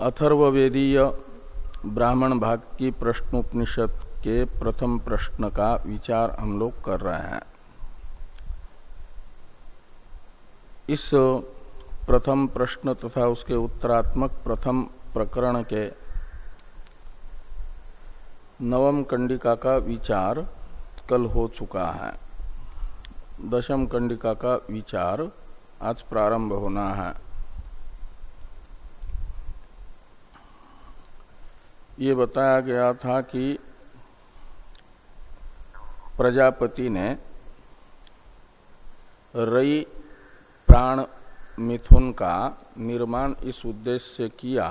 अथर्ववेदीय ब्राह्मण भाग की प्रश्नोपनिषद के प्रथम प्रश्न का विचार हम लोग कर रहे हैं। इस प्रथम प्रश्न तथा उसके उत्तरात्मक प्रथम प्रकरण के नवम कंडिका का विचार कल हो चुका है। दशम कंडिका का विचार आज प्रारंभ होना है। ये बताया गया था कि प्रजापति ने रई प्राण मिथुन का निर्माण इस उद्देश्य से किया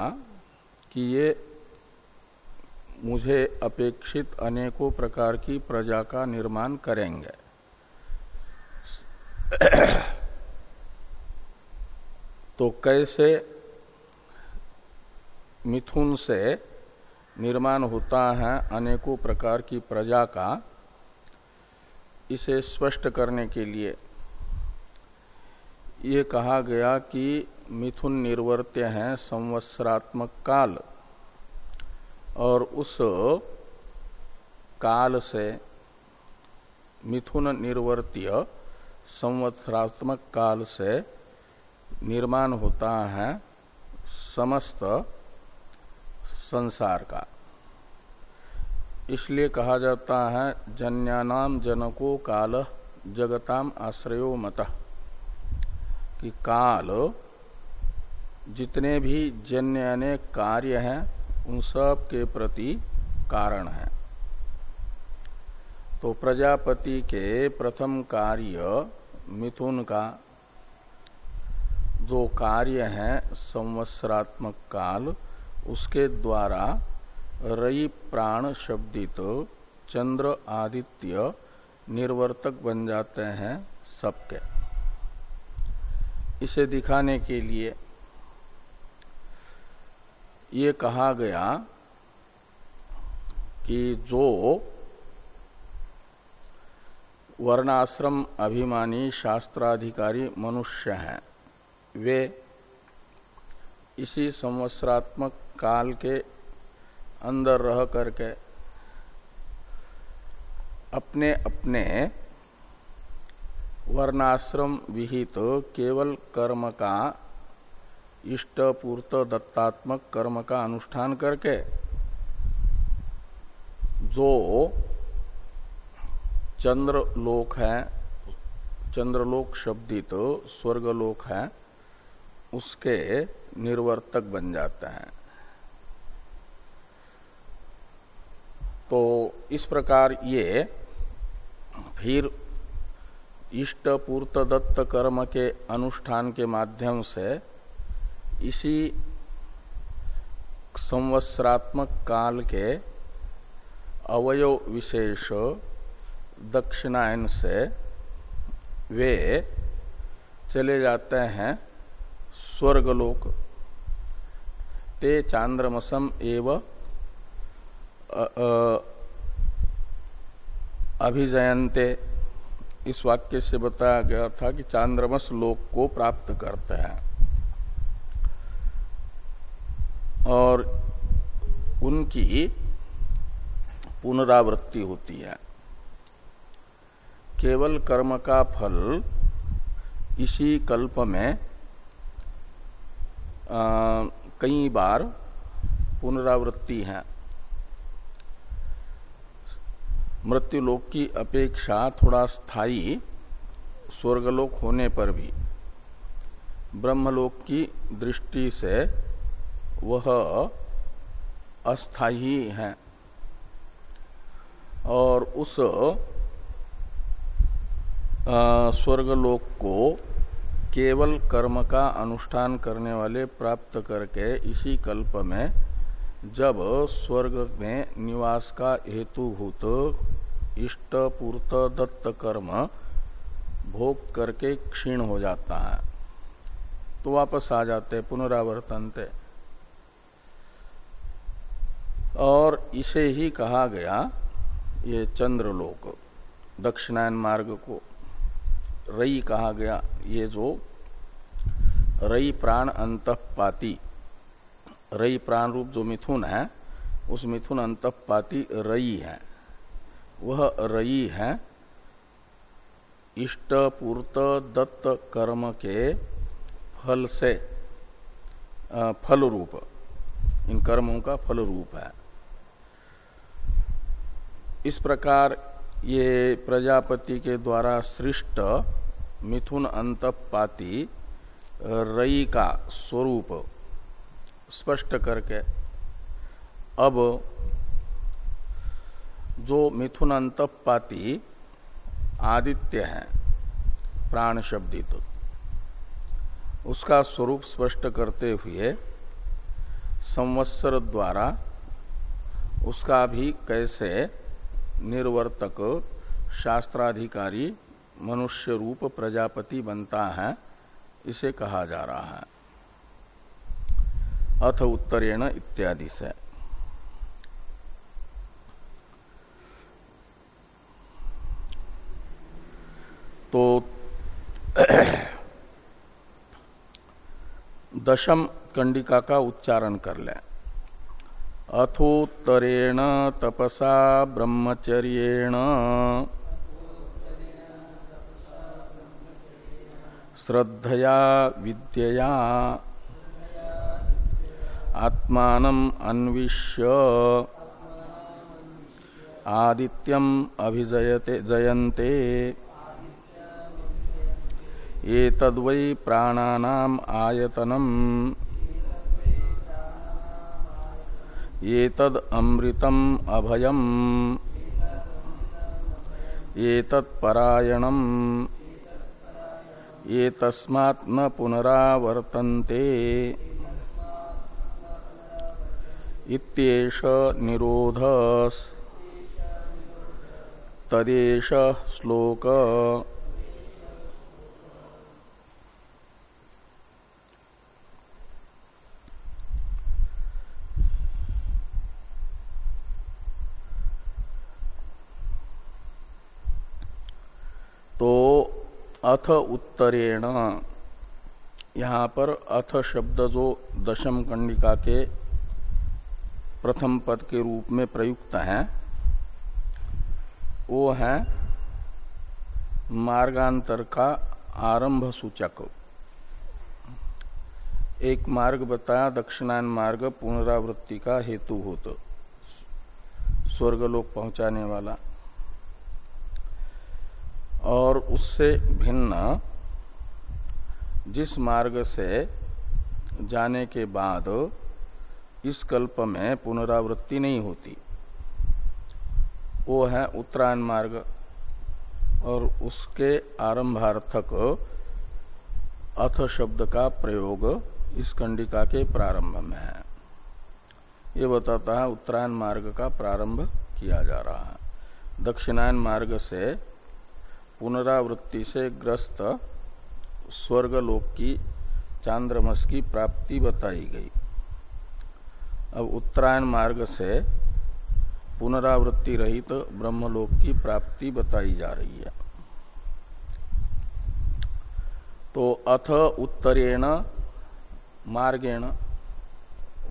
कि ये मुझे अपेक्षित अनेकों प्रकार की प्रजा का निर्माण करेंगे। तो कैसे मिथुन से निर्माण होता है अनेकों प्रकार की प्रजा का, इसे स्पष्ट करने के लिए। ये कहा गया कि मिथुन निर्वर्त्य है संवत्सरात्मक काल, और उस काल से मिथुन निर्वर्त्य संवत्सरात्मक काल से निर्माण होता है समस्त संसार का। इसलिए कहा जाता है, जन्यानाम जनको काल, जगताम आश्रयो मत। कि काल, जितने भी जन्य अनेक कार्य हैं, उन सब के प्रति कारण है। तो प्रजापति के प्रथम कार्य मिथुन का। जो कार्य है, संवत्सरात्मक काल उसके द्वारा रई प्राण शब्दित चंद्र आदित्य निर्वर्तक बन जाते हैं सबके। इसे दिखाने के लिए ये कहा गया कि जो वर्णाश्रम अभिमानी शास्त्राधिकारी मनुष्य हैं, वे इसी संवत्सरात्मक काल के अंदर रह करके अपने अपने वर्णाश्रम विहित केवल कर्म का इष्ट पूर्त दत्तात्मक कर्म का अनुष्ठान करके जो चंद्रलोक है, चंद्रलोक शब्दित स्वर्गलोक है, उसके निर्वर्तक बन जाता है। तो इस प्रकार ये फिर इष्ट पूर्त दत्त कर्म के अनुष्ठान के माध्यम से इसी संवत्सरात्मक काल के अवयव विशेष दक्षिणायन से वे चले जाते हैं स्वर्गलोक। ते चांद्रमसम एव अभिजयंते इस वाक्य से बताया गया था कि चांद्रमस लोक को प्राप्त करते हैं। और उनकी पुनरावृत्ति होती है। केवल कर्म का फल इसी कल्प में आ, कई बार पुनरावृत्ति है। मृत्युलोक की अपेक्षा थोड़ा स्थायी स्वर्गलोक होने पर भी। ब्रह्मलोक की दृष्टि से वह अस्थाई है और उस स्वर्गलोक को केवल कर्म का अनुष्ठान करने वाले प्राप्त करके इसी कल्प में जब स्वर्ग में निवास का हेतुभूत इष्ट पूर्त दत्त कर्म भोग करके क्षीण हो जाता है। तो वापस आ जाते पुनरावर्तन पुनरावर्तनते। और इसे ही कहा गया, ये चंद्रलोक, दक्षिणायन मार्ग को। रई कहा गया, ये जो रई प्राण अंतपाती, रई प्राण रूप जो मिथुन है, उस मिथुन अंतपाती रई है। वह रई है। इष्ट पूर्त दत्त कर्म के फल से फल रूप इन कर्मों का फल रूप है। इस प्रकार ये प्रजापति के द्वारा सृष्ट मिथुन अंतपाती रई का स्वरूप स्पष्ट करके, अब जो मिथुन अंतपाती आदित्य है, प्राण शब्दित उसका स्वरूप स्पष्ट करते हुए संवत्सर द्वारा उसका भी कैसे निर्वर्तक शास्त्राधिकारी मनुष्य रूप प्रजापति बनता है, इसे कहा जा रहा है। अथ उत्तरेण इत्यादि से। तो दशम कंडिका का उच्चारण कर लें। अथोत्तरेण तपसा ब्रह्मचर्येण। श्रद्धया विद्यया। आत्मान अन्विष्य। आदित्यम अभिजयते जयन्ते। ये तद्वै प्राणानाम आयतनम। ये तद अमृतम अभयम। ये तत्परायणम न पुनरावर्तन्ते। इत्येष निरोध तदेश श्लोक तो अथ उत्तरेण। यहाँ पर अथ शब्द जो दशम कंडिका के प्रथम पद के रूप में प्रयुक्त है, वो है मार्गांतर का आरंभ सूचक। एक मार्ग बताया, दक्षिणायन मार्ग पुनरावृत्ति का हेतु होता। स्वर्गलोक पहुँचाने वाला। और उससे भिन्न जिस मार्ग से जाने के बाद इस कल्प में पुनरावृत्ति नहीं होती, वो है उत्तरायण मार्ग और उसके आरंभार्थक अथ शब्द का प्रयोग इस कंडिका के प्रारंभ में है। ये बताता है उत्तरायण मार्ग का प्रारंभ किया जा रहा है। दक्षिणायन मार्ग से पुनरावृत्ति से ग्रस्त स्वर्गलोक की चांद्रमस की प्राप्ति बताई गई। अब उत्तरायण मार्ग से पुनरावृत्ति रहित तो ब्रह्मलोक की प्राप्ति बताई जा रही है। तो अथ उत्तरेण मार्गेण,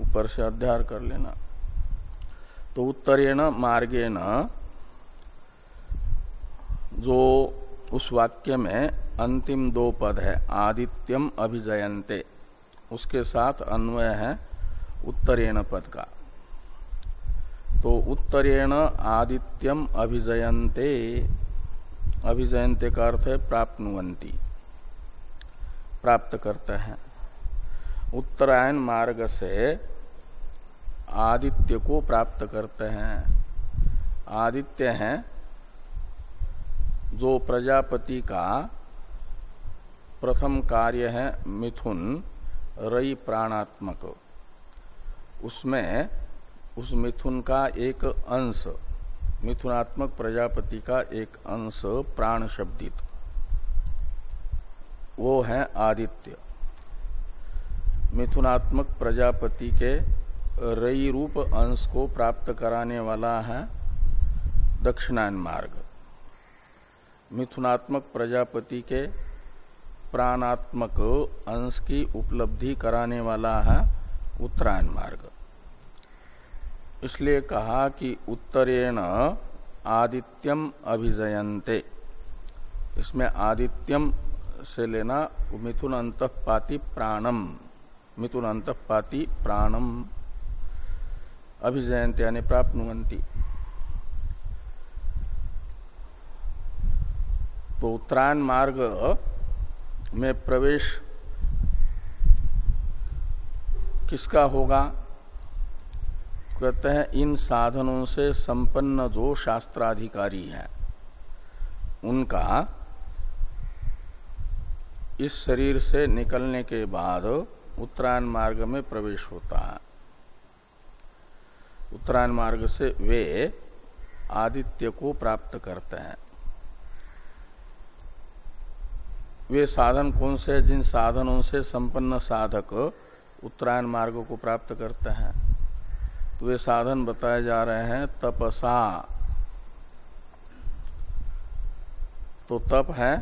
ऊपर से अध्यार कर लेना। तो उत्तरेण मार्गेण जो उस वाक्य में अंतिम दो पद है, आदित्यम अभिजयंते उसके साथ अन्वय है उत्तरेण पद का। तो उत्तरेण आदित्यम अभिजयंते अभिजयंते का अर्थ है प्राप्तवंती प्राप्त करते हैं। उत्तरायण मार्ग से आदित्य को प्राप्त करते हैं। आदित्य हैं जो प्रजापति का प्रथम कार्य है मिथुन, रई प्राणात्मक। उसमें, उस मिथुन का एक अंश, मिथुनात्मक प्रजापति का एक अंश प्राण शब्दित वो है आदित्य। मिथुनात्मक प्रजापति के रई रूप अंश को प्राप्त कराने वाला है दक्षिणायन मार्ग। मिथुनात्मक प्रजापति के प्राणात्मक अंश की उपलब्धि कराने वाला है उत्तरायण मार्ग। इसलिए कहा कि उत्तरेण आदित्यम अभिजयंते इसमें आदित्यम से लेना मिथुन अंतपाती प्राणम मिथुन अंतपाती प्राणम। अभिजयंत यानी प्राप्त तो उत्तरायण मार्ग में प्रवेश किसका होगा? कहते हैं, इन साधनों से संपन्न जो शास्त्राधिकारी है, उनका इस शरीर से निकलने के बाद उत्तरायण मार्ग में प्रवेश होता है। उत्तरायण मार्ग से वे आदित्य को प्राप्त करते हैं। वे साधन कौन से जिन साधनों से संपन्न साधक उत्तरायण मार्ग को प्राप्त करते हैं। तो वे साधन बताए जा रहे हैं, तपसा। तो तप है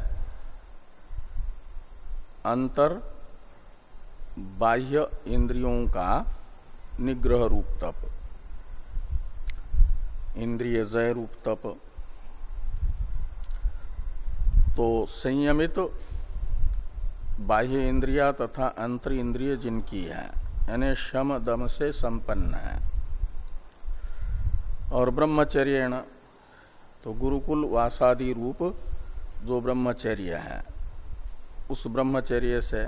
अंतर बाह्य इंद्रियों का निग्रह रूप तप। इंद्रिय जय रूप तप। तो संयमित तो बाह्य इंद्रिया तथा अंतर इंद्रिय जिनकी है, यानी शम, दम से संपन्न है। और ब्रह्मचर्य तो गुरुकुल वासादि रूप जो ब्रह्मचर्य है, उस ब्रह्मचर्य से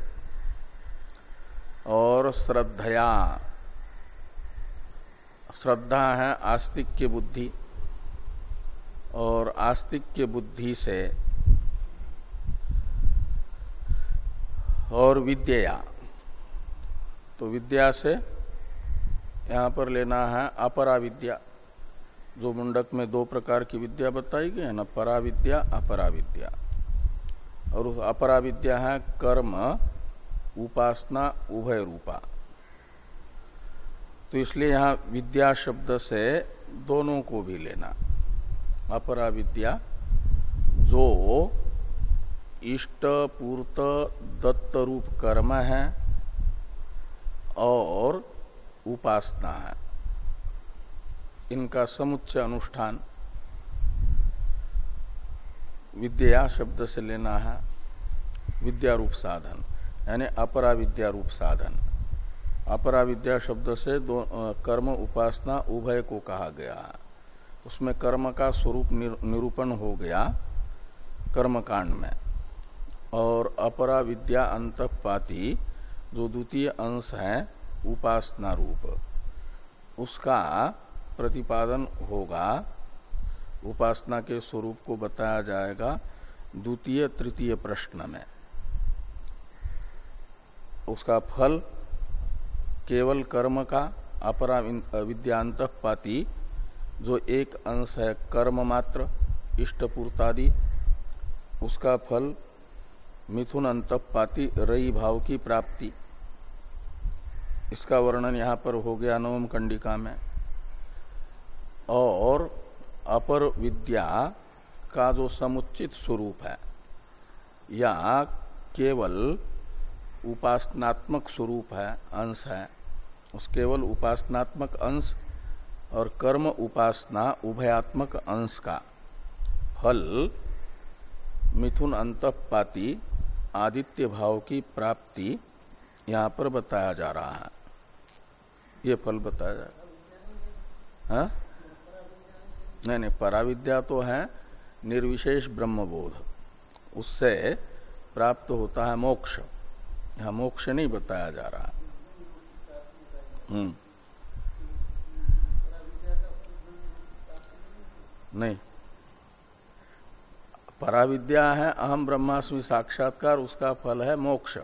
और श्रद्धया, श्रद्धा है आस्तिक के बुद्धि, और आस्तिक के बुद्धि से और विद्या। तो विद्या से यहाँ पर लेना है अपरा विद्या जो मुंडक में दो प्रकार की विद्या बताई गई है ना परा विद्या अपरा विद्या और उस अपरा विद्या है कर्म, उपासना, उभय रूपा। तो इसलिए यहाँ विद्या शब्द से दोनों को भी लेना। अपरा विद्या जो इष्ट पूर्त दत्त रूप कर्म है और उपासना है। इनका समुच्चय अनुष्ठान विद्या शब्द से लेना है विद्या रूप साधन, यानी अपरा विद्या रूप साधन। अपरा विद्या शब्द से दो कर्म उपासना उभय को कहा गया है। उसमें कर्म का स्वरूप निरूपण हो गया कर्म कांड में। और अपरा विद्या अंतपाती जो द्वितीय अंश है, उपासना रूप, उसका प्रतिपादन होगा। उपासना के स्वरूप को बताया जाएगा द्वितीय तृतीय प्रश्न में। उसका फल केवल कर्म का, अपरा विद्यांत पाती जो एक अंश है, कर्म मात्र, इष्टपूर्तादि, उसका फल मिथुन अंतपाती रई भाव की प्राप्ति इसका वर्णन यहाँ पर हो गया नवम कंडिका में। और अपर विद्या का जो समुचित स्वरूप है, या केवल उपासनात्मक स्वरूप है, अंश है, उस केवल उपासनात्मक अंश और कर्म उपासना उभयात्मक अंश का फल मिथुन अंतपाती आदित्य भाव की प्राप्ति यहाँ पर बताया जा रहा है। ये फल बताया जा रहा है। हाँ? नहीं नहीं, पराविद्या तो है, निर्विशेष ब्रह्मबोध। उससे प्राप्त होता है मोक्ष। यहाँ मोक्ष नहीं बताया जा रहा। हम्म। नहीं। पराविद्या है, अहम ब्रह्मास्मि साक्षात्कार, उसका फल है मोक्ष।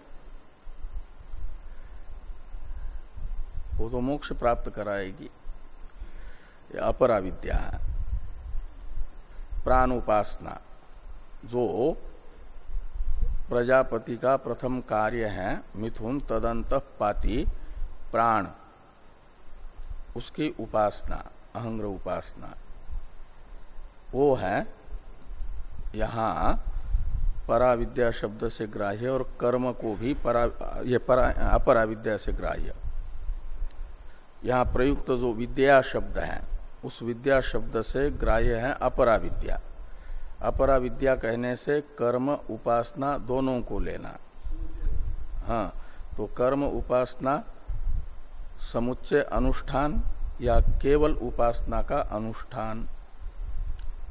वो तो मोक्ष प्राप्त कराएगी। अपरा विद्या है। प्राण उपासना जो प्रजापति का प्रथम कार्य है, मिथुन तदंत पाती प्राण। उसकी उपासना, अहंग्र उपासना। वो है यहाँ पराविद्या शब्द से ग्राह्य और कर्म को भी परा, ये परा, अपराविद्या से ग्राह्य। यहाँ प्रयुक्त जो विद्या शब्द है, उस विद्या शब्द से ग्राह्य है अपरा विद्या अपरा विद्या कहने से कर्म, उपासना दोनों को लेना। हाँ तो कर्म, उपासना समुच्चय अनुष्ठान या केवल उपासना का अनुष्ठान,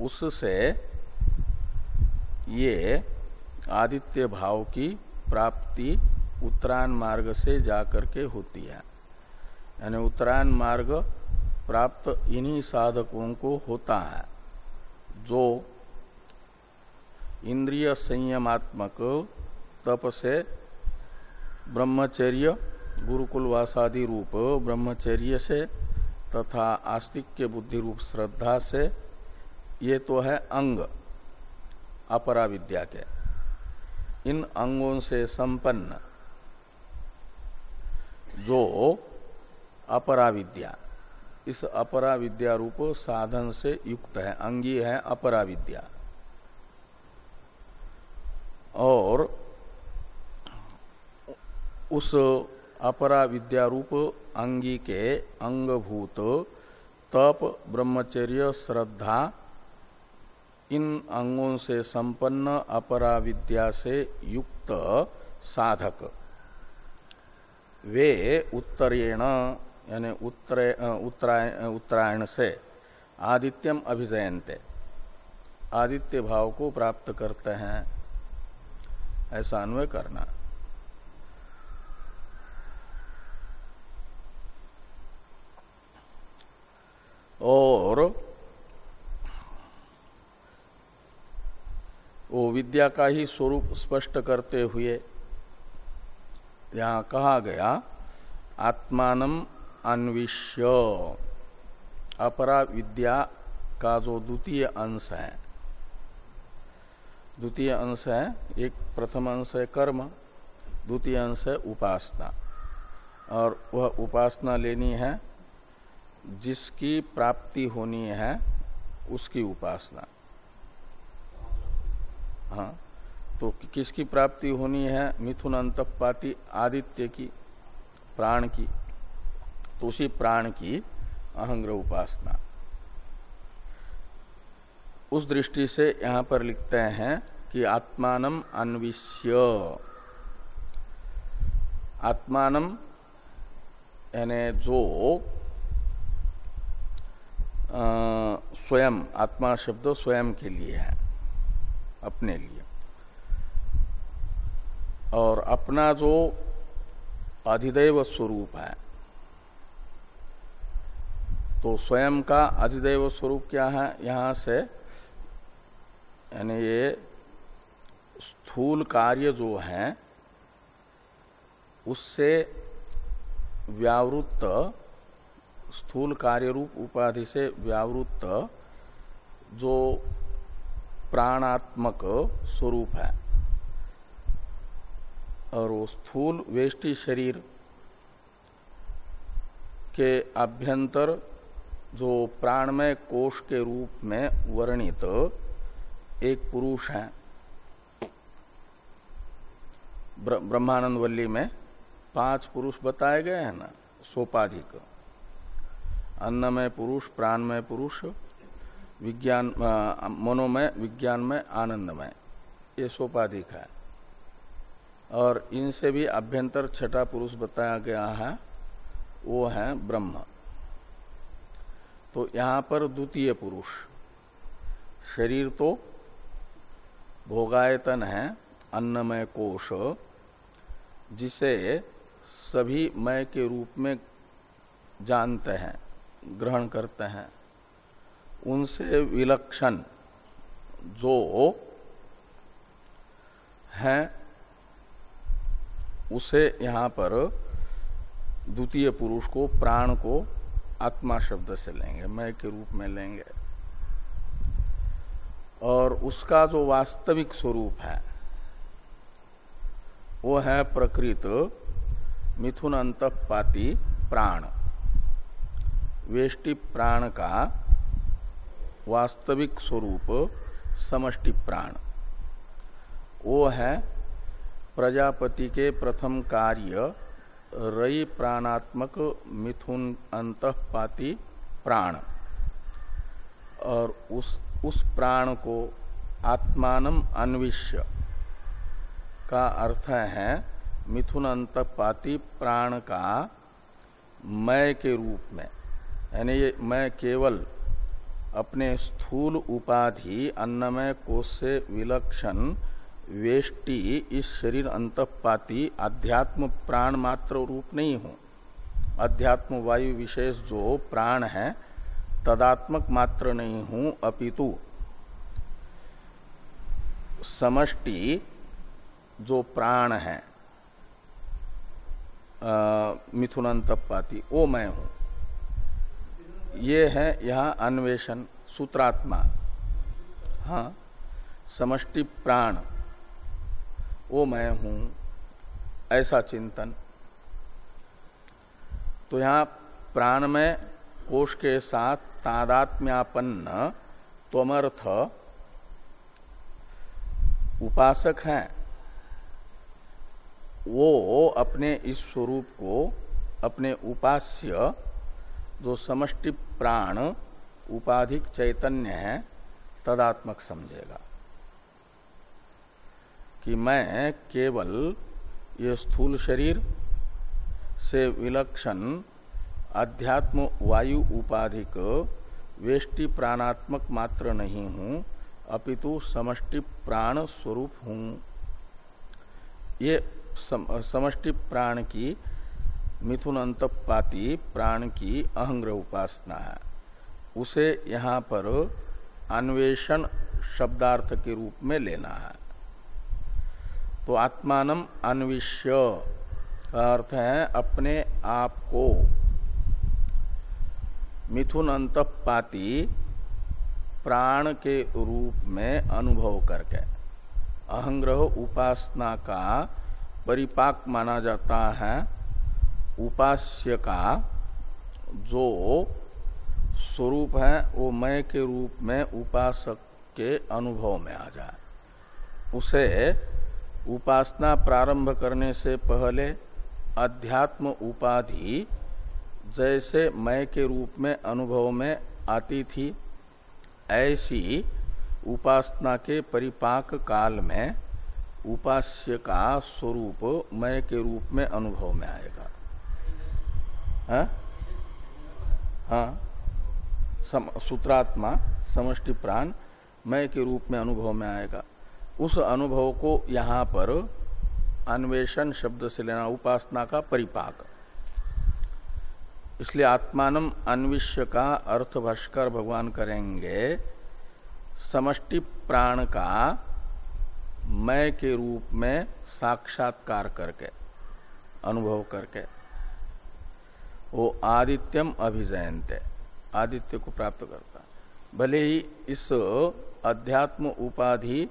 उससे ये आदित्य भाव की प्राप्ति उत्तरायण मार्ग से जाकर के होती है। यानी उत्तरायण मार्ग प्राप्त इन्हीं साधकों को होता है, जो इंद्रिय संयमात्मक तप से ब्रह्मचर्य गुरुकुलवासादि रूप, ब्रह्मचर्य से तथा आस्तिक्य बुद्धि रूप, श्रद्धा से, ये तो है अंग। अपरा विद्या के। इन अंगों से संपन्न जो अपरा विद्या इस अपरा विद्या रूप साधन से युक्त है, अंगी है अपरा विद्या और उस अपरा विद्या रूप अंगी के अंगभूत, तप, ब्रह्मचर्य, श्रद्धा इन अंगों से संपन्न अपरा विद्या से युक्त साधक। वे उत्तरेण, यानी उत्तरायण से आदित्यम अभिजयंते आदित्य भाव को प्राप्त करते हैं। ऐसा अन्वय करना और वो विद्या का ही स्वरूप स्पष्ट करते हुए यहाँ कहा गया आत्मान अन्विष्य। अपरा विद्या का जो द्वितीय अंश है, द्वितीय अंश है, एक प्रथम अंश है कर्म, द्वितीय अंश है उपासना। और वह उपासना लेनी है, जिसकी प्राप्ति होनी है, उसकी उपासना। हाँ। तो किसकी प्राप्ति होनी है? मिथुन अंतपाती आदित्य की, प्राण की। तो उसी प्राण की अहंग्र उपासना। उस दृष्टि से यहाँ पर लिखते हैं कि आत्मान अन्विष्य। आत्मान यानी जो स्वयं, आत्मा शब्द स्वयं के लिए है। अपने लिए। और अपना जो अधिदेव स्वरूप है तो स्वयं का अधिदेव स्वरूप क्या है? यहाँ से, यानी ये स्थूल कार्य जो है, उससे व्यावृत्त, स्थूल कार्य रूप उपाधि से व्यावृत्त जो प्राणात्मक स्वरूप है। और वो स्थूल वेष्टि शरीर के अभ्यंतर जो प्राणमय कोष के रूप में वर्णित एक पुरुष है। ब्रह्मानंद वल्ली में पाँच पुरुष बताए गए हैं ना, सोपाधिक। अन्नमय पुरुष, प्राणमय पुरुष विज्ञान मनोमय, विज्ञानमय, आनंदमय। ये सोपाधिक है। और इनसे भी अभ्यंतर छठा पुरुष बताया गया है, वो है ब्रह्म। तो यहाँ पर द्वितीय पुरुष। शरीर तो भोगायतन है, अन्नमय कोश, जिसे सभी मय के रूप में जानते हैं, ग्रहण करते हैं। उनसे विलक्षण जो है, उसे यहाँ पर द्वितीय पुरुष को, प्राण को आत्मा शब्द से लेंगे मैं के रूप में लेंगे। और उसका जो वास्तविक स्वरूप है, वो है प्रकृत मिथुन अंतपाती प्राण। वेष्टि प्राण का वास्तविक स्वरूप समष्टि प्राण। वो है प्रजापति के प्रथम कार्य, रई प्राणात्मक मिथुन अंतपाती प्राण। और उस उस प्राण को आत्मान अन्विष्य का अर्थ है मिथुन अंतपाती प्राण का मय के रूप में, यानी ये मैं केवल अपने स्थूल उपाधि, अन्नमय कोष से विलक्षण, वेष्टि, इस शरीर अंतपाती अध्यात्म प्राण मात्र रूप नहीं हूँ। अध्यात्म वायु विशेष जो प्राण है, तदात्मक मात्र नहीं हूँ, अपितु। समष्टि जो प्राण है मिथुन अंतपाती, वो मैं हूँ। ये है यह अन्वेषण, सूत्रात्मा। हाँ समष्टि प्राण। वो मैं हूँ, ऐसा चिंतन। तो यहाँ प्राण में कोष के साथ तादात्म्यापन्न त्वमर्थ उपासक हैं। वो अपने इस स्वरूप को, अपने उपास्य, जो समष्टि प्राण उपाधिक चैतन्य है तदात्मक समझेगा। कि मैं केवल ये स्थूल शरीर से विलक्षण अध्यात्म वायु उपाधिक वेष्टि प्राणात्मक मात्र नहीं हूँ अपितु समष्टि प्राण स्वरूप हूँ। ये सम, समष्टि प्राण की मिथुन अंतपाती प्राण की अहंग्र उपासना है। उसे यहाँ पर अन्वेषण शब्दार्थ के रूप में लेना है। तो आत्मान अन्विष्य अर्थ है अपने आप को। मिथुन अंतपाती प्राण के रूप में अनुभव करके अहंग्रह उपासना का परिपाक माना जाता है। उपास्य का जो स्वरूप है, वो मय के रूप में उपासक के अनुभव में आ जाए। उसे उपासना प्रारंभ करने से पहले अध्यात्म उपाधि जैसे मय के रूप में अनुभव में आती थी, ऐसी उपासना के परिपाक काल में उपास्य का स्वरूप मय के रूप में अनुभव में आएगा। हाँ, हाँ। सम, सूत्रात्मा समष्टि प्राण मय के रूप में अनुभव में आएगा। उस अनुभव को यहाँ पर अन्वेषण शब्द से लेना उपासना का परिपाक। इसलिए आत्मान अन्विष्य का अर्थ भाष्कर भगवान करेंगे समष्टि प्राण का मय के रूप में साक्षात्कार करके अनुभव करके। वो आदित्यम अभिजयंत आदित्य को प्राप्त करता। भले ही इस अध्यात्म उपाधि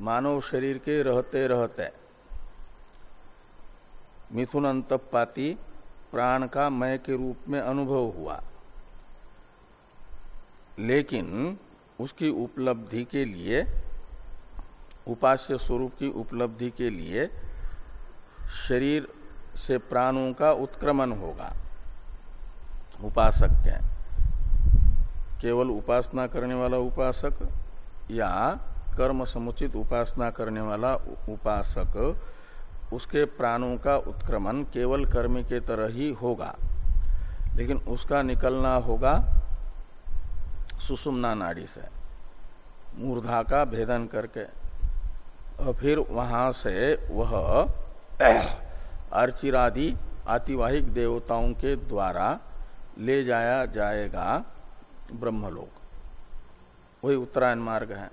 मानव शरीर के रहते रहते। मिथुन अंतपाती प्राण का मय के रूप में अनुभव हुआ। लेकिन उसकी उपलब्धि के लिए, उपास्य स्वरूप की उपलब्धि के लिए शरीर से प्राणों का उत्क्रमण होगा। उपासक क्या केवल उपासना करने वाला उपासक या कर्म समुचित उपासना करने वाला उपासक, उसके प्राणों का उत्क्रमण केवल कर्म के तरह ही होगा। लेकिन उसका निकलना होगा सुषुम्ना नाड़ी से, मूर्धा का भेदन करके। और फिर वहाँ से वह अर्चिरादि आतिवाहिक देवताओं के द्वारा ले जाया जाएगा ब्रह्मलोक। वही उत्तरायण मार्ग है।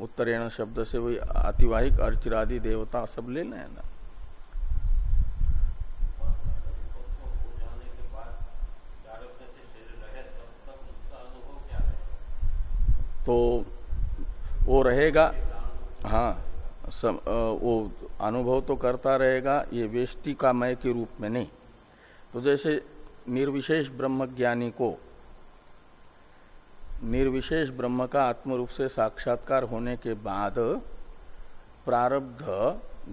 उत्तरेण शब्द से वही अतिवाहिक अर्चिरादि देवता सब लेना है ना। तो वो रहेगा हाँ सम, वो अनुभव तो करता रहेगा ये वेष्टि का मय के रूप में नहीं। तो जैसे निर्विशेष ब्रह्म ज्ञानी को, निर्विशेष ब्रह्म का आत्म रूप से साक्षात्कार होने के बाद प्रारब्ध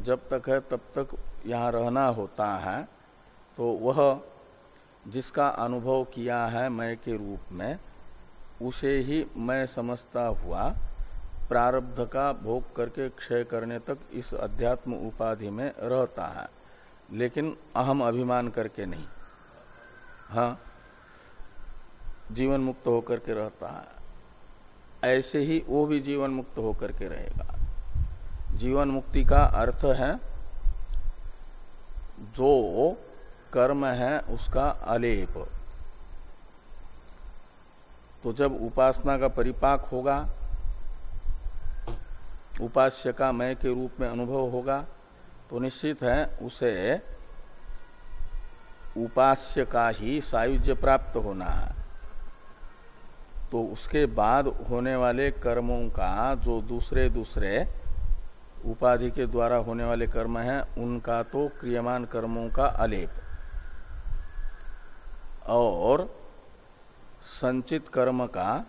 जब तक है तब तक यहाँ रहना होता है तो वह जिसका अनुभव किया है मैं के रूप में, उसे ही मैं समझता हुआ प्रारब्ध का भोग करके क्षय करने तक इस अध्यात्म उपाधि में रहता है, लेकिन अहम अभिमान करके नहीं। हाँ जीवन मुक्त होकर के रहता है। ऐसे ही वो भी जीवन मुक्त होकर के रहेगा। जीवन मुक्ति का अर्थ है, जो कर्म है उसका अलेप तो जब उपासना का परिपाक होगा, उपास्य का मय के रूप में अनुभव होगा तो निश्चित है उसे उपास्य का ही सायुज्य प्राप्त होना है। तो उसके बाद होने वाले कर्मों का जो दूसरे दूसरे उपाधि के द्वारा होने वाले कर्म हैं, उनका तो क्रियमान कर्मों का अलेप और संचित कर्म का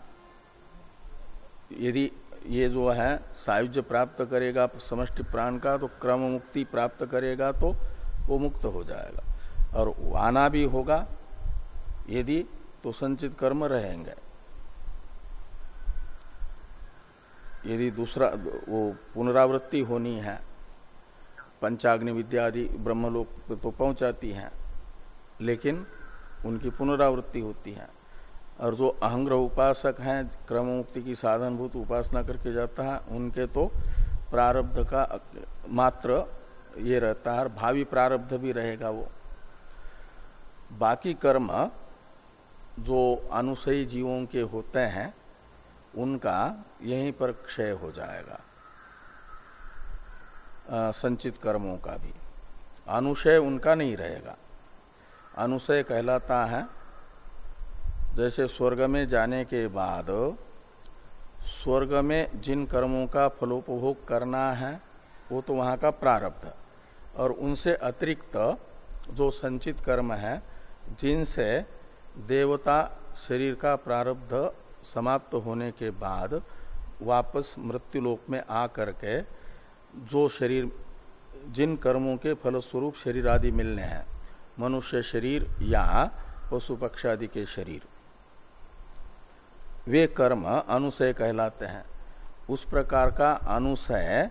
यदि ये जो है सायुज्य प्राप्त करेगा, समष्टि प्राण का तो क्रम मुक्ति प्राप्त करेगा तो वो मुक्त हो जाएगा। और आना भी होगा, यदि तो संचित कर्म रहेंगे। यदि दूसरा, वो पुनरावृत्ति होनी है, पंचाग्नि विद्या आदि ब्रह्मलोक तो पहुंचाती हैं, लेकिन उनकी पुनरावृत्ति होती है। और जो अहंग्रह उपासक हैं क्रम मुक्ति की साधनभूत उपासना करके जाता है, उनके तो प्रारब्ध का मात्र ये रहता है भावी प्रारब्ध भी रहेगा वो। बाकी कर्म जो अनुसयी जीवों के होते हैं उनका यहीं पर क्षय हो जाएगा। आ, संचित कर्मों का भी। अनुशय उनका नहीं रहेगा। अनुशय कहलाता है जैसे स्वर्ग में जाने के बाद स्वर्ग में जिन कर्मों का फलोपभोग करना है वो तो वहाँ का प्रारब्ध। और उनसे अतिरिक्त जो संचित कर्म है जिनसे देवता शरीर का प्रारब्ध समाप्त होने के बाद वापस मृत्युलोक में आ करके जो शरीर, जिन कर्मों के फलस्वरूप शरीर आदि मिलने हैं, मनुष्य शरीर या पशु पक्षादि के शरीर, वे कर्म अनुसय कहलाते हैं। उस प्रकार का अनुसय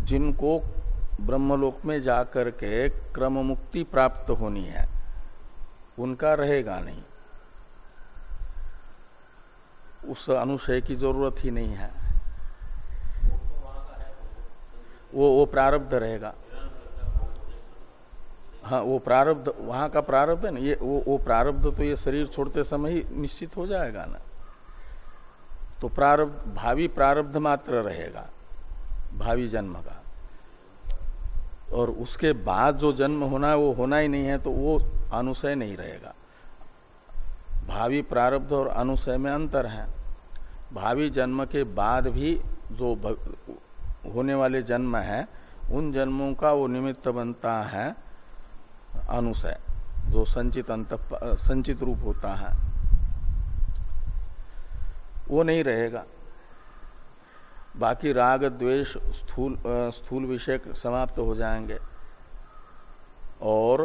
जिनको ब्रह्मलोक में जाकर के क्रम मुक्ति प्राप्त होनी है। उनका रहेगा नहीं। उस अनुशय की ज़रूरत ही नहीं है। वो वो प्रारब्ध रहेगा। हाँ वो प्रारब्ध, वहाँ का प्रारब्ध है ना, ये, वो वो प्रारब्ध तो ये शरीर छोड़ते समय ही निश्चित हो जाएगा ना। तो प्रारब्ध, भावी प्रारब्ध मात्र रहेगा, भावी जन्म का। और उसके बाद जो जन्म होना है, वो होना ही नहीं है तो वो अनुशय नहीं रहेगा। भावी प्रारब्ध और अनुशय में अंतर है। भावी जन्म के बाद भी जो होने वाले जन्म है, उन जन्मों का वो निमित्त बनता है अनुशय जो संचित अंत, संचित रूप होता है। वो नहीं रहेगा। बाकी राग, द्वेष, स्थूल स्थूल विषय समाप्त हो जाएँगे। और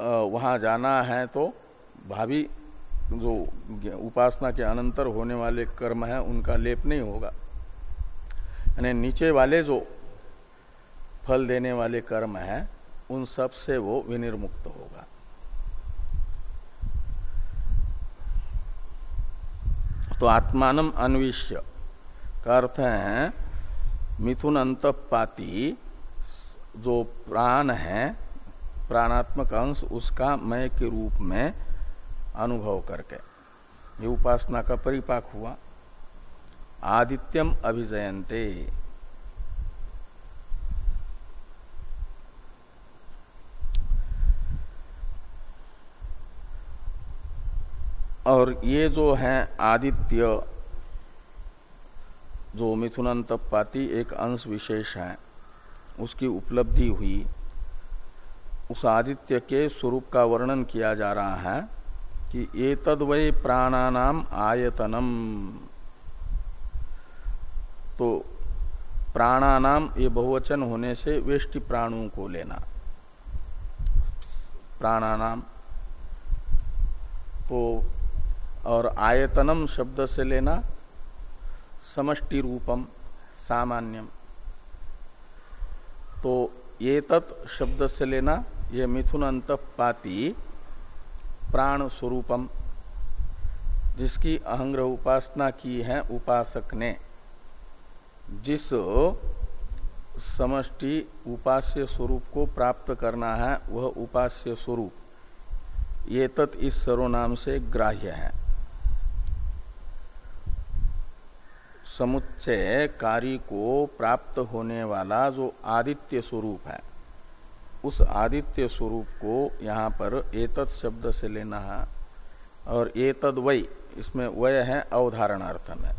वहाँ जाना है तो भावी जो उपासना के अनंतर होने वाले कर्म है, उनका लेप नहीं होगा। यानी नीचे वाले जो फल देने वाले कर्म है, उन सबसे वो विनिर्मुक्त होगा। तो आत्मान अन्विष्य। का अर्थ है, मिथुन अंत अंतपाती जो प्राण है, प्राणात्मक अंश, उसका मय के रूप में अनुभव करके। ये उपासना का परिपाक हुआ। आदित्यम अभिजयंते और ये जो है आदित्य, जो मिथुन पाती एक अंश विशेष है, उसकी उपलब्धि हुई। उस आदित्य के स्वरूप का वर्णन किया जा रहा है कि ये तद वही प्राणानाम आयतनम। तो प्राणानाम ये बहुवचन होने से वेष्टि प्राणों को लेना। प्राणानाम। तो और आयतनम शब्द से लेना समष्टि रूपम, सामान्यम। तो ये तत् शब्द से लेना, ये मिथुन अंत अंतपाती प्राण स्वरूपम जिसकी अहंग्रह उपासना की है उपासक ने। जिस समष्टि उपास्य स्वरूप को प्राप्त करना है, वह उपास्य स्वरूप। ये तत् इस सर्वनाम से ग्राह्य है। समुच्चय कार्य को प्राप्त होने वाला जो आदित्य स्वरूप है, उस आदित्य स्वरूप को यहाँ पर एतत् शब्द से लेना है, और एतद वय इसमें वय है अवधारणार्थ में।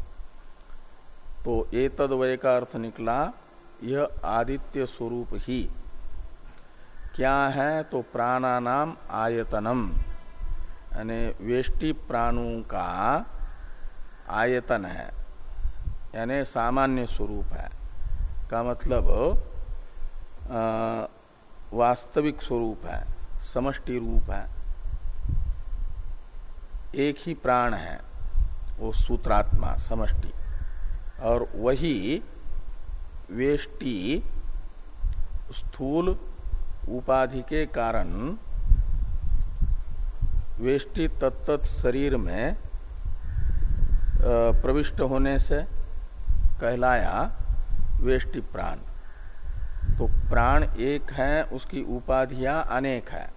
तो एतद वय का अर्थ निकला, यह आदित्य स्वरूप ही। क्या है तो प्राणानाम आयतनम, यानी वेष्टि प्राणों का आयतन है। यानी सामान्य स्वरूप है। का मतलब वास्तविक स्वरूप है, समष्टि रूप है। एक ही प्राण है, वो सूत्रात्मा, समष्टि। और वही वेष्टि, स्थूल उपाधि के कारण वेष्टि तत्त शरीर में प्रविष्ट होने से कहलाया वेष्टि प्राण। तो प्राण एक है, उसकी उपाधियाँ अनेक है।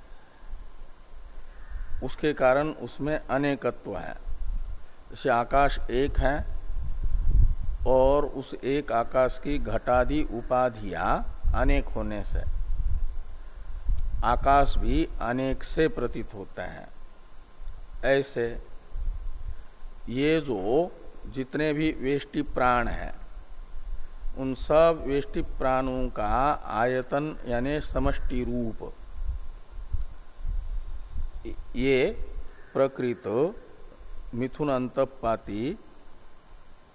उसके कारण उसमें अनेकत्व है। जैसे आकाश एक है और उस एक आकाश की घटादि उपाधियाँ अनेक होने से। आकाश भी अनेक से प्रतीत होते हैं। ऐसे ये जो जितने भी वेष्टि प्राण हैं, उन सब वेष्टि प्राणों का आयतन यानी समष्टि रूप। ये प्रकृत मिथुन अंतपाती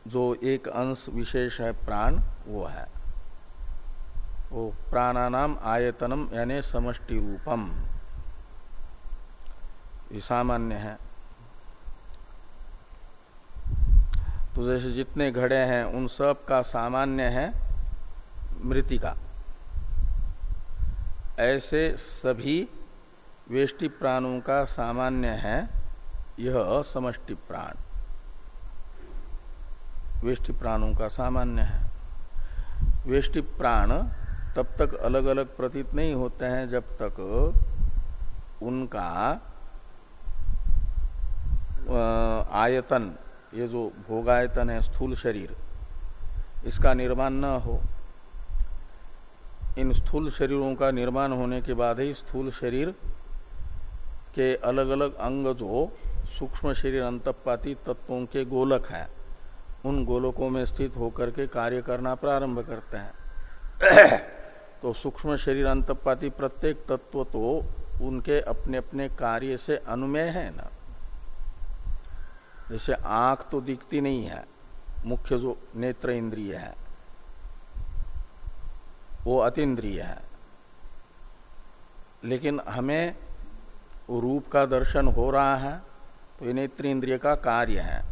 जो एक अंश विशेष है प्राण, वो है। वो प्राणानाम आयतनम यानी समष्टि रूपम। ये सामान्य है। तो जैसे जितने घड़े हैं, उन सब का सामान्य है मृतिका। ऐसे सभी वेष्टि प्राणों का सामान्य है, यह समष्टि प्राण। वेष्टि प्राणों का सामान्य है। वेष्टि प्राण तब तक अलग अलग प्रतीत नहीं होते हैं, जब तक उनका आयतन ये जो भोगायतन है, स्थूल शरीर, इसका निर्माण न हो। इन स्थूल शरीरों का निर्माण होने के बाद ही स्थूल शरीर के अलग अलग अंग जो सूक्ष्म शरीर, अंतपाती तत्वों के गोलक हैं, उन गोलकों में स्थित होकर के कार्य करना प्रारंभ करते हैं। तो सूक्ष्म शरीर, अंतपाती प्रत्येक तत्व तो उनके अपने अपने कार्य से अनुमेय है ना। जैसे आँख तो दिखती नहीं है, मुख्य जो नेत्र इंद्रिय है, वो अतीन्द्रिय है। लेकिन हमें रूप का दर्शन हो रहा है तो ये नेत्र इंद्रिय का कार्य है।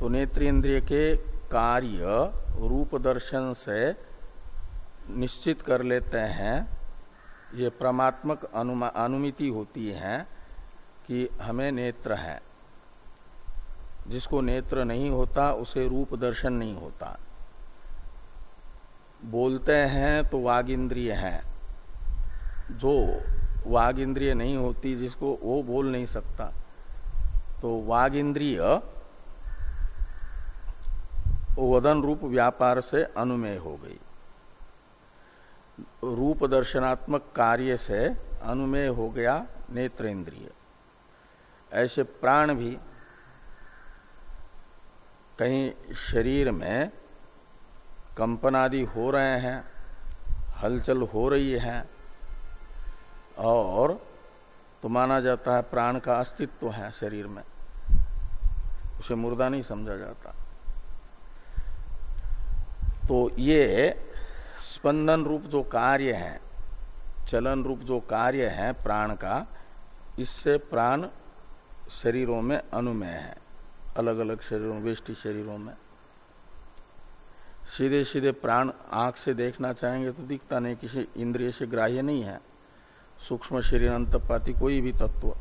तो नेत्र इंद्रिय के कार्य रूप दर्शन से निश्चित कर लेते हैं। ये परमात्मक अनुमिति होती है कि हमें नेत्र है। जिसको नेत्र नहीं होता, उसे रूप दर्शन नहीं होता। बोलते हैं तो वाग इंद्रिय है। जो वाग इंद्रिय नहीं होती, जिसको वो बोल नहीं सकता। तो वाग इंद्रिय वदन रूप व्यापार से अनुमेय हो गई। रूप दर्शनात्मक कार्य से अनुमेय हो गया नेत्र इंद्रिय ऐसे प्राण भी कहीं शरीर में कंपन आदि हो रहे हैं, हलचल हो रही है, और तो माना जाता है प्राण का अस्तित्व है शरीर में। उसे मुर्दा नहीं समझा जाता। तो ये स्पंदन रूप जो कार्य है, चलन रूप जो कार्य है प्राण का, इससे प्राण शरीरों में अनुमय है। अलग अलग शरीरों, वेष्टि शरीरों में। सीधे सीधे प्राण आँख से देखना चाहेंगे तो दिखता नहीं, किसी इंद्रिय से ग्राह्य नहीं है। सूक्ष्म शरीर अंतपाती कोई भी तत्व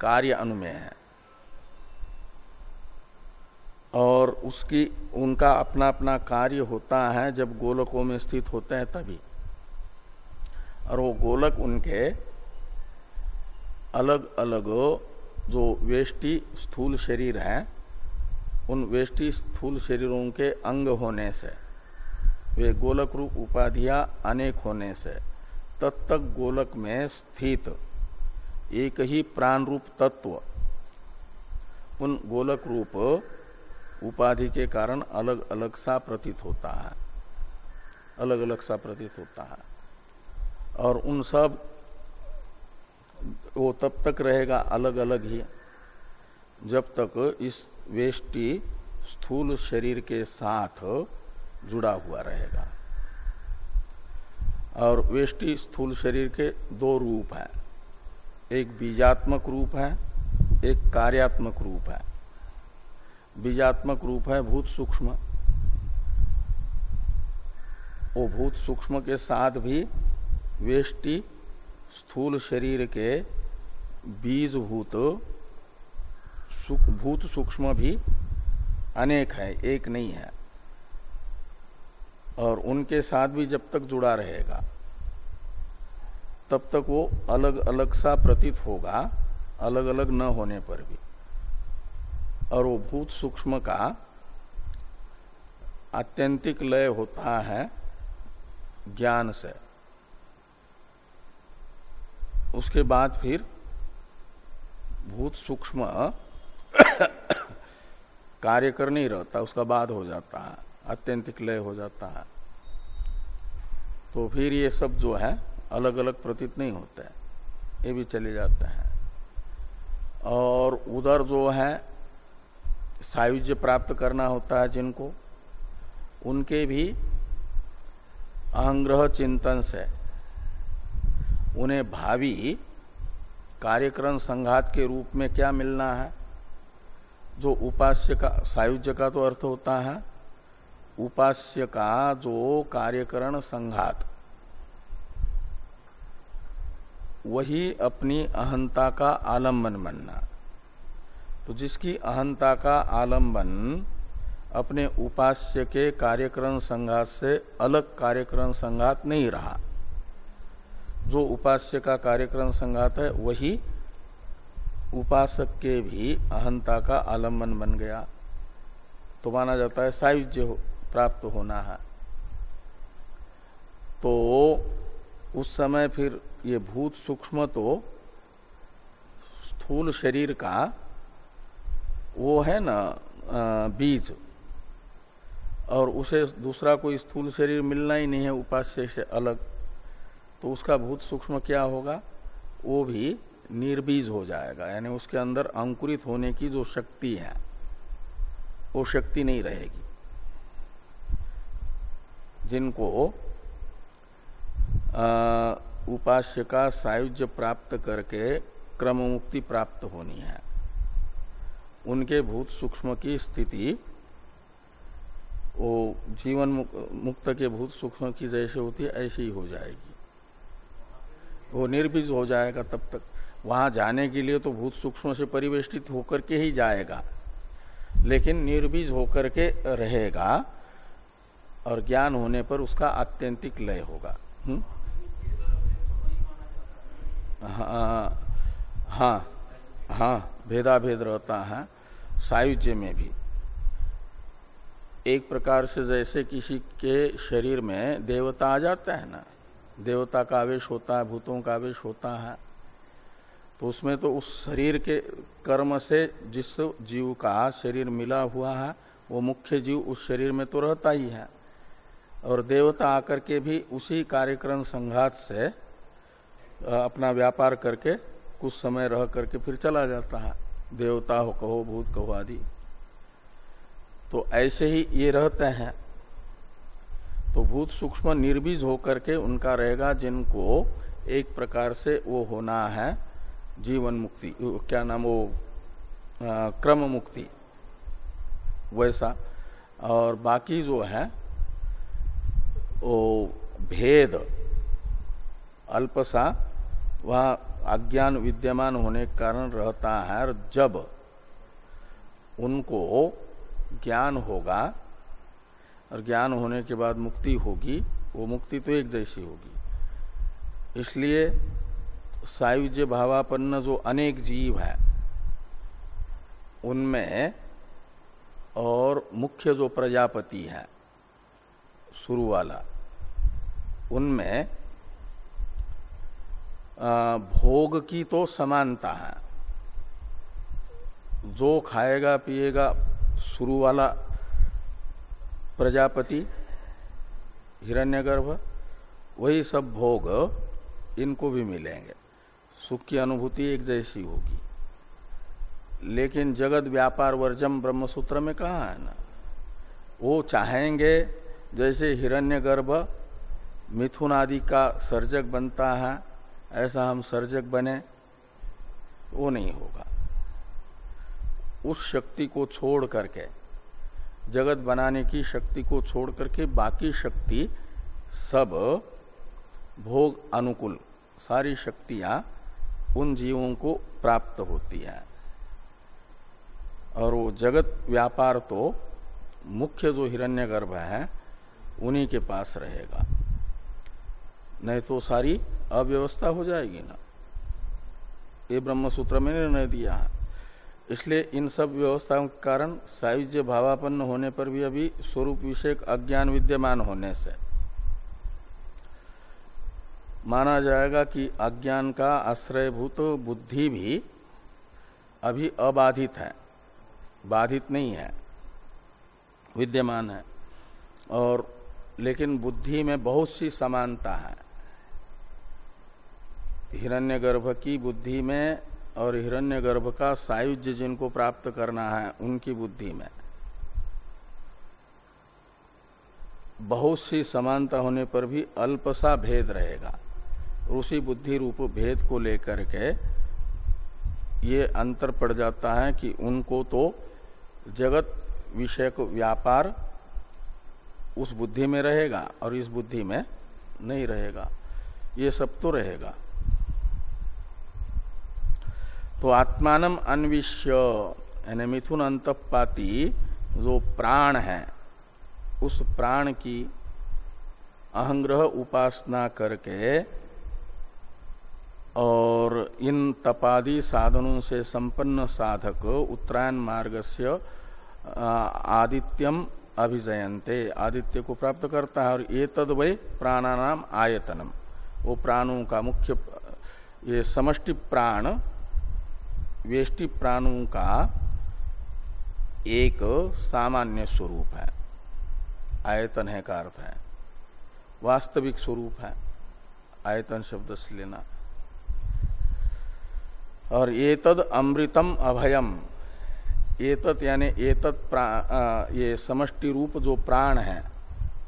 कार्य अनुमेय है। और उसकी, उनका अपना अपना कार्य होता है जब गोलकों में स्थित होते हैं तभी। और वो गोलक उनके अलग अलग जो वेष्टि स्थूल शरीर है, उन वेष्टि स्थूल शरीरों के अंग होने से, वे गोलक रूप उपाधियाँ अनेक होने से तत्तक गोलक में स्थित एक ही प्राण रूप तत्व, उन गोलक रूप उपाधि के कारण अलग अलग सा प्रतीत होता है। अलग अलग सा प्रतीत होता है। और उन सब वो तब तक रहेगा अलग अलग ही, जब तक इस वेष्टि स्थूल शरीर के साथ जुड़ा हुआ रहेगा। और वेष्टि स्थूल शरीर के दो रूप है। एक बीजात्मक रूप है, एक कार्यात्मक रूप है। बीजात्मक रूप है भूत सूक्ष्म। वो भूत सूक्ष्म के साथ भी वेष्टि स्थूल शरीर के बीज भूत भूत सूक्ष्म भी अनेक है, एक नहीं है। और उनके साथ भी जब तक जुड़ा रहेगा, तब तक वो अलग अलग सा प्रतीत होगा अलग अलग न होने पर भी। और वो भूत सूक्ष्म का आत्यंतिक लय होता है ज्ञान से। उसके बाद फिर भूत सूक्ष्म कार्य कर नहीं रहता, उसका बाद हो जाता है अत्यंतिक लय हो जाता है। तो फिर ये सब जो है अलग अलग प्रतीत नहीं होते ये भी चले जाते हैं। और उधर जो है, सायुज्य प्राप्त करना होता है जिनको, उनके भी अहंग्रह चिंतन से उन्हें भावी कार्यक्रम संघात के रूप में क्या मिलना है? जो उपास्य का, सायुज्य का तो अर्थ होता है, उपास्य का जो कार्यकरण संघात। वही अपनी अहंता का आलंबन बनना। तो जिसकी अहंता का आलंबन अपने उपास्य के कार्यक्रम संघात से अलग कार्यक्रम संघात नहीं रहा जो उपास्य का कार्यक्रम संघात है वही उपासक के भी अहंता का आलंबन बन गया। तो माना जाता है सायुज्य हो, प्राप्त होना है। तो उस समय फिर ये भूत सूक्ष्म तो स्थूल शरीर का वो है ना बीज। और उसे दूसरा कोई स्थूल शरीर मिलना ही नहीं है उपास्य से अलग। तो उसका भूत सूक्ष्म क्या होगा? वो भी निर्बीज हो जाएगा, यानी उसके अंदर अंकुरित होने की जो शक्ति है, वो शक्ति नहीं रहेगी। जिनको उपास्य का सायुज्य प्राप्त करके क्रम मुक्ति प्राप्त होनी है। उनके भूत सूक्ष्म की स्थिति, वो जीवन मुक्त के भूत सूक्ष्म की जैसे होती है, ऐसी ही हो जाएगी। वो निर्बीज हो जाएगा तब तक। वहाँ जाने के लिए तो भूत सूक्ष्म से परिवेष्टित होकर के ही जाएगा। लेकिन निर्बीज होकर के रहेगा और ज्ञान होने पर उसका आत्यंतिक लय होगा? हाँ? हाँ हाँ भेदा भेद रहता है, सायुज्य में भी। एक प्रकार से जैसे किसी के शरीर में देवता आ जाता है ना देवता का आवेश होता है, भूतों का आवेश होता है तो उसमें तो उस शरीर के कर्म से जिस जीव का शरीर मिला हुआ है, वो मुख्य जीव उस शरीर में तो रहता ही है। और देवता आकर के भी उसी कार्यक्रम संघात से अपना व्यापार करके कुछ समय रह करके फिर चला जाता है। देवता हो, कहो, भूत, कहो, आदि। तो ऐसे ही ये रहते हैं। तो भूत सूक्ष्म निर्बीज होकर के उनका रहेगा जिनको एक प्रकार से वो होना है जीवन मुक्ति क्या नाम वो आ, क्रम मुक्ति वैसा। और बाकी जो है वो भेद अल्पसा वह अज्ञान विद्यमान होने के कारण रहता है और जब उनको ज्ञान होगा और ज्ञान होने के बाद मुक्ति होगी, वो मुक्ति तो एक जैसी होगी। इसलिए सायुज्य भावापन्न जो अनेक जीव है, उनमें और मुख्य जो प्रजापति है, शुरू वाला, उनमें भोग की तो समानता है। जो खाएगा, पिएगा, शुरू वाला प्रजापति, हिरण्यगर्भ, वही सब भोग इनको भी मिलेंगे। सुख की अनुभूति एक जैसी होगी। लेकिन जगत व्यापार वर्जम ब्रह्मसूत्र में कहा है ना? वो चाहेंगे, जैसे हिरण्यगर्भ मिथुन आदि का सर्जक बनता है, ऐसा हम सर्जक बने, वो नहीं होगा। उस शक्ति को छोड़ करके जगत बनाने की शक्ति को छोड़ करके बाकी शक्ति सब भोग अनुकूल सारी शक्तियाँ उन जीवों को प्राप्त होती है। और वो जगत व्यापार तो मुख्य जो हिरण्यगर्भ है, उन्हीं के पास रहेगा। नहीं तो सारी अव्यवस्था हो जाएगी ना। ये ब्रह्म सूत्र में निर्णय दिया है। इसलिए इन सब व्यवस्थाओं के कारण सायुज्य भावापन्न होने पर भी अभी स्वरूप विषय अज्ञान विद्यमान होने से माना जाएगा कि अज्ञान का आश्रयभूत बुद्धि भी अभी अबाधित है, बाधित नहीं है, विद्यमान है। और लेकिन बुद्धि में बहुत सी समानता है। हिरण्यगर्भ की बुद्धि में और हिरण्यगर्भ का सायुज्य जिनको प्राप्त करना है, उनकी बुद्धि में। बहुत सी समानता होने पर भी अल्पसा भेद रहेगा। उसी बुद्धि रूप भेद को लेकर के ये अंतर पड़ जाता है कि उनको तो जगत विषय को व्यापार उस बुद्धि में रहेगा और इस बुद्धि में नहीं रहेगा। ये सब तो रहेगा। तो आत्मान अन्विष्य, यानी मिथुन अंतपाती जो प्राण है, उस प्राण की अहंग्रह उपासना करके और इन तपादि साधनों से संपन्न साधक उत्तरायण मार्ग से आदित्यम अभिजयंते आदित्य को प्राप्त करता है और ये तद वही प्राणानाम आयतनम। वो प्राणों का मुख्य, ये समष्टि प्राण वेष्टि प्राणों का एक सामान्य स्वरूप है। आयतन है का अर्थ है? वास्तविक स्वरूप है। आयतन शब्द से लेना। और ये तद अमृतम अभयम। एतत यानी एतत ये समष्टि रूप जो प्राण है,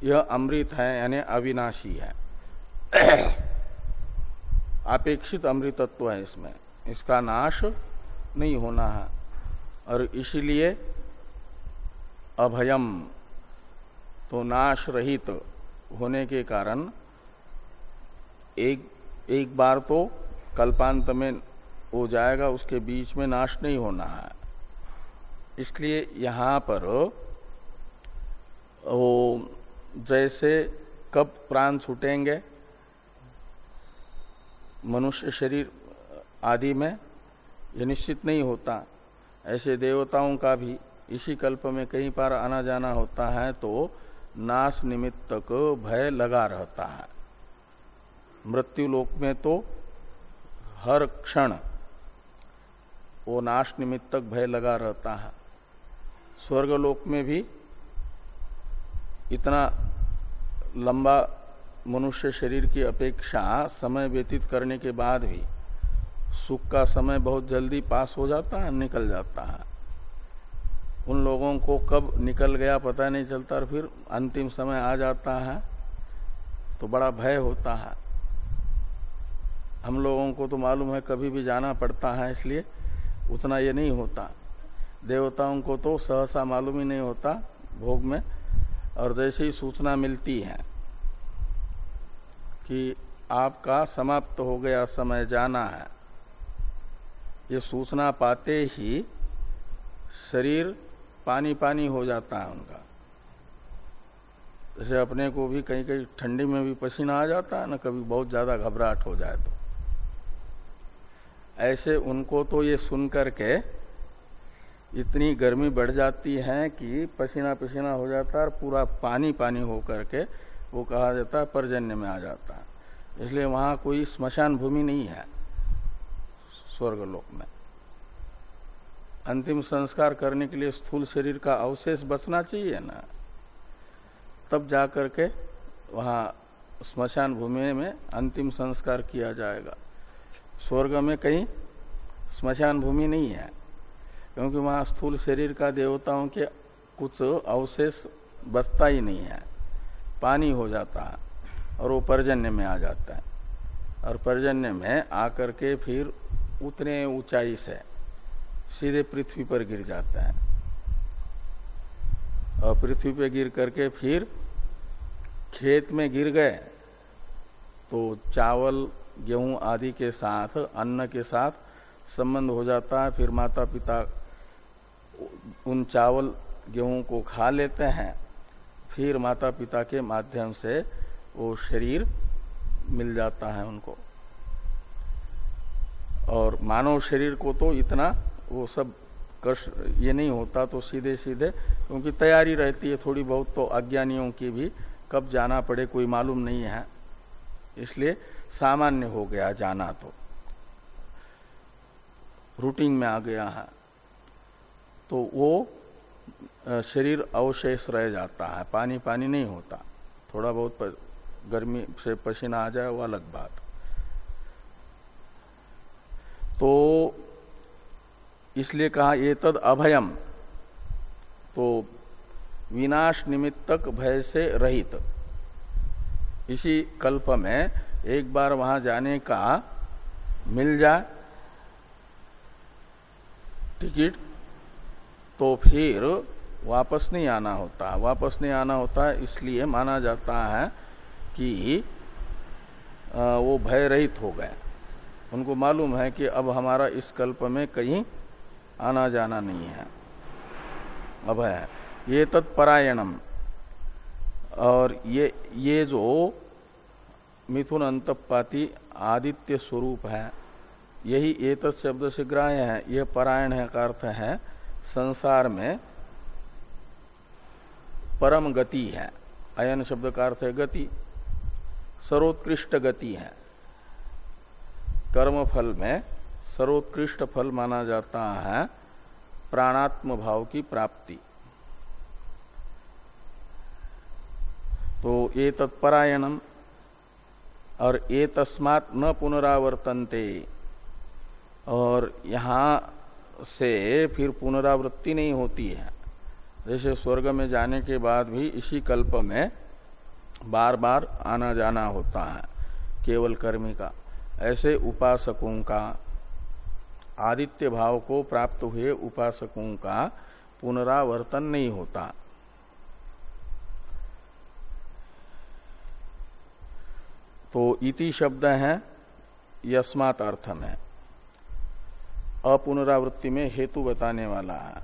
यह अमृत है यानी अविनाशी है। अपेक्षित अमृतत्व है इसमें। इसका नाश नहीं होना है। और इसीलिए अभयम तो नाश रहित होने के कारण एक एक बार तो कल्पांत में हो जाएगा, उसके बीच में नाश नहीं होना है। इसलिए यहाँ पर वो जैसे कब प्राण छूटेंगे, मनुष्य शरीर आदि में ये निश्चित नहीं होता। ऐसे देवताओं का भी इसी कल्प में कहीं पर आना जाना होता है तो नाश निमित्तक भय लगा रहता है। मृत्यु लोक में तो हर क्षण वो नाश निमित्तक भय लगा रहता है। स्वर्गलोक में भी इतना लंबा मनुष्य शरीर की अपेक्षा समय व्यतीत करने के बाद भी सुख का समय बहुत जल्दी पास हो जाता है, निकल जाता है। उन लोगों को कब निकल गया पता नहीं चलता और फिर अंतिम समय आ जाता है तो बड़ा भय होता है। हम लोगों को तो मालूम है कभी भी जाना पड़ता है, इसलिए उतना ये नहीं होता। देवताओं को तो सहसा मालूम ही नहीं होता भोग में, और जैसे ही सूचना मिलती है कि आपका समाप्त हो गया समय, जाना है। ये सूचना पाते ही शरीर पानी पानी हो जाता है उनका। जैसे अपने को भी कहीं कहीं ठंडी में भी पसीना आ जाता है ना, कभी बहुत ज़्यादा घबराहट हो जाए तो। ऐसे उनको तो ये सुन करके इतनी गर्मी बढ़ जाती है कि पसीना पसीना हो जाता है और पूरा पानी पानी हो करके वो कहा जाता है, परजन्य में आ जाता है। इसलिए वहाँ कोई स्मशान भूमि नहीं है। स्वर्गलोक में। अंतिम संस्कार करने के लिए स्थूल शरीर का अवशेष बचना चाहिए ना। तब जाकर के वहाँ स्मशान भूमि में अंतिम संस्कार किया जाएगा। स्वर्ग में कहीं स्मशान भूमि नहीं है, क्योंकि वहाँ स्थूल शरीर का देवताओं के कुछ अवशेष बचता ही नहीं है। पानी हो जाता है और वो पर्जन्य में आ जाता है। और पर्जन्य में आकर के फिर उतने ऊंचाई से सीधे पृथ्वी पर गिर जाता है। और पृथ्वी पर गिर करके फिर खेत में गिर गए तो चावल, गेहूँ आदि के साथ, अन्न के साथ संबंध हो जाता है। फिर माता पिता उन चावल, गेहूँ को खा लेते हैं। फिर माता पिता के माध्यम से वो शरीर मिल जाता है उनको। और मानव शरीर को तो इतना वो सब कष्ट, ये नहीं होता तो सीधे सीधे क्योंकि तैयारी रहती है थोड़ी बहुत तो अज्ञानियों की भी, कब जाना पड़े कोई मालूम नहीं है। इसलिए सामान्य हो गया जाना तो। रूटीन में आ गया है। तो वो शरीर अवशेष रह जाता है पानी पानी नहीं होता। थोड़ा बहुत गर्मी से पसीना आ जाए वो अलग बात। तो इसलिए कहा ये तद अभयम। तो विनाश निमित्तक भय से रहित। इसी कल्प में एक बार वहाँ जाने का मिल जाए टिकट तो फिर वापस नहीं आना होता। वापस नहीं आना होता, इसलिए माना जाता है कि वो भय रहित हो गए। उनको मालूम है कि अब हमारा इस कल्प में कहीं आना जाना नहीं है। अब है। ये तत्परायणम। और ये ये जो मिथुन अंतपाती आदित्य स्वरूप है, यही एक शब्द से ग्राह्य है। यह परायण है का अर्थ है, संसार में परम गति है। अयन शब्द का अर्थ है गति। सर्वोत्कृष्ट गति है। कर्म फल में सर्वोत्कृष्ट फल माना जाता है प्राणात्म भाव की प्राप्ति। तो ये तत्परायणम और ये तस्मात न पुनरावर्तनते और यहाँ से फिर पुनरावृत्ति नहीं होती है। जैसे स्वर्ग में जाने के बाद भी इसी कल्प में बार बार आना जाना होता है, केवल कर्मी का। ऐसे उपासकों का आदित्य भाव को प्राप्त हुए उपासकों का पुनरावर्तन नहीं होता। तो इति शब्द है, यस्मात अर्थ में अपुनरावृत्ति में हेतु बताने वाला है।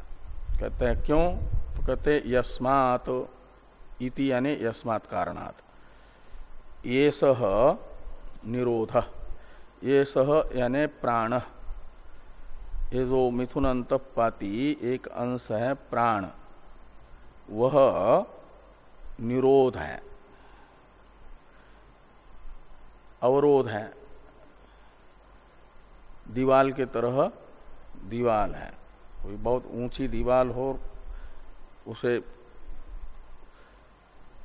कहते हैं, क्यों? तो कहते यस्मात इति यानी यस्मात कारणात। ये सह निरोध। ये सह यानी प्राण। ये जो मिथुन अंतपाती एक अंश है प्राण। वह निरोध है। अवरोध है। दीवाल के तरह दीवाल है। कोई बहुत ऊँची दीवाल हो, उसे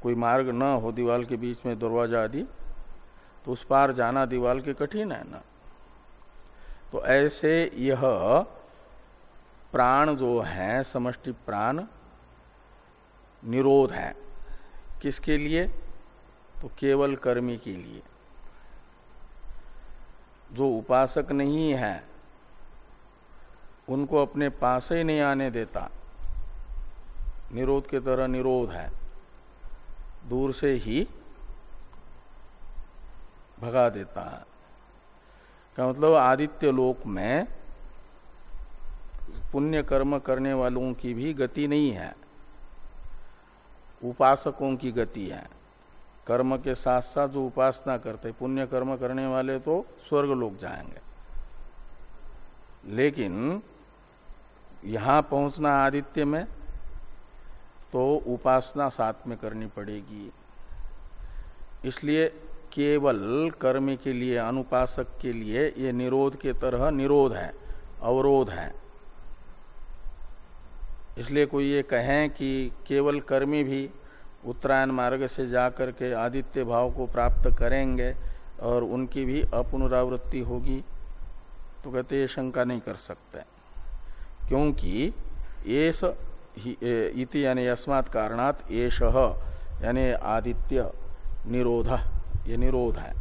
कोई मार्ग न हो दीवाल के बीच में दरवाज़ा आदि तो उस पार जाना दीवाल के कठिन है ना। तो ऐसे यह प्राण जो है, समष्टि प्राण, निरोध है। किसके लिए? तो केवल कर्मी के लिए। जो उपासक नहीं है, उनको अपने पास ही नहीं आने देता। निरोध के तरह निरोध है। दूर से ही भगा देता है। क्या मतलब आदित्य लोक में पुण्य कर्म करने वालों की भी गति नहीं है। उपासकों की गति है। कर्म के साथ साथ जो उपासना करते पुण्य कर्म करने वाले तो स्वर्ग लोग जाएँगे। लेकिन यहाँ पहुँचना आदित्य में तो उपासना साथ में करनी पड़ेगी। इसलिए केवल कर्मी के लिए, अनुपासक के लिए ये निरोध के तरह निरोध है, अवरोध है। इसलिए कोई ये कहें कि केवल कर्मी भी उत्तरायण मार्ग से जाकर के आदित्य भाव को प्राप्त करेंगे और उनकी भी अपुनरावृत्ति होगी तो कहते ये शंका नहीं कर सकते। क्योंकि एस इति यानी अस्मात् कारणात एष, यानी आदित्य निरोध। ये निरोध है।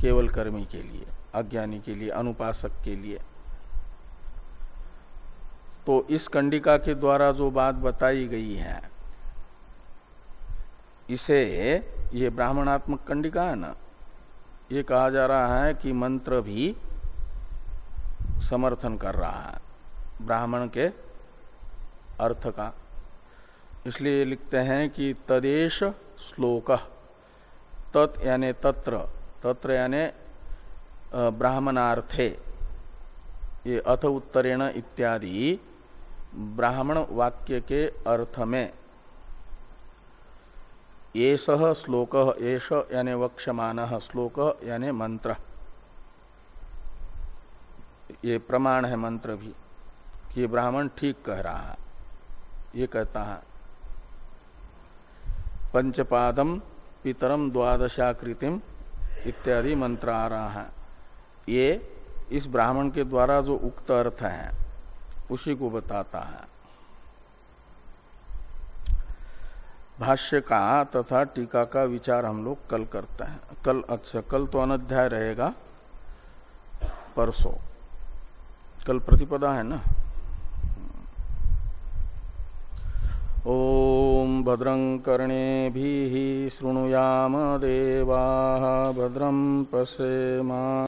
केवल कर्मी के लिए, अज्ञानी के लिए, अनुपासक के लिए। तो इस कंडिका के द्वारा जो बात बताई गई है, इसे ये ब्राह्मणात्मक कंडिका है ना? ये कहा जा रहा है कि मंत्र भी समर्थन कर रहा है, ब्राह्मण के अर्थ का। इसलिए लिखते हैं कि तदेश श्लोक। तत् यानी तत्र तत्र यानी ब्राह्मणार्थे, ये अथ उत्तरेण इत्यादि ब्राह्मण वाक्य के अर्थ में ये सह श्लोक, एष यानी वक्षमान श्लोक यानी मंत्र। ये प्रमाण है मंत्र भी, कि ब्राह्मण ठीक कह रहा है, ये कहता है। पंचपादम पितरम द्वादशाकृतिम इत्यादि मंत्र आ रहा है ये इस ब्राह्मण के द्वारा जो उक्त अर्थ है, उसी को बताता है। भाष्य का तथा टीका का विचार हम लोग कल करते हैं। कल अच्छा कल तो अनध्याय रहेगा, परसों। कल प्रतिपदा है ना? ओम भद्रं कर्णे शृणुयाम देवा भद्रम पश्येमा।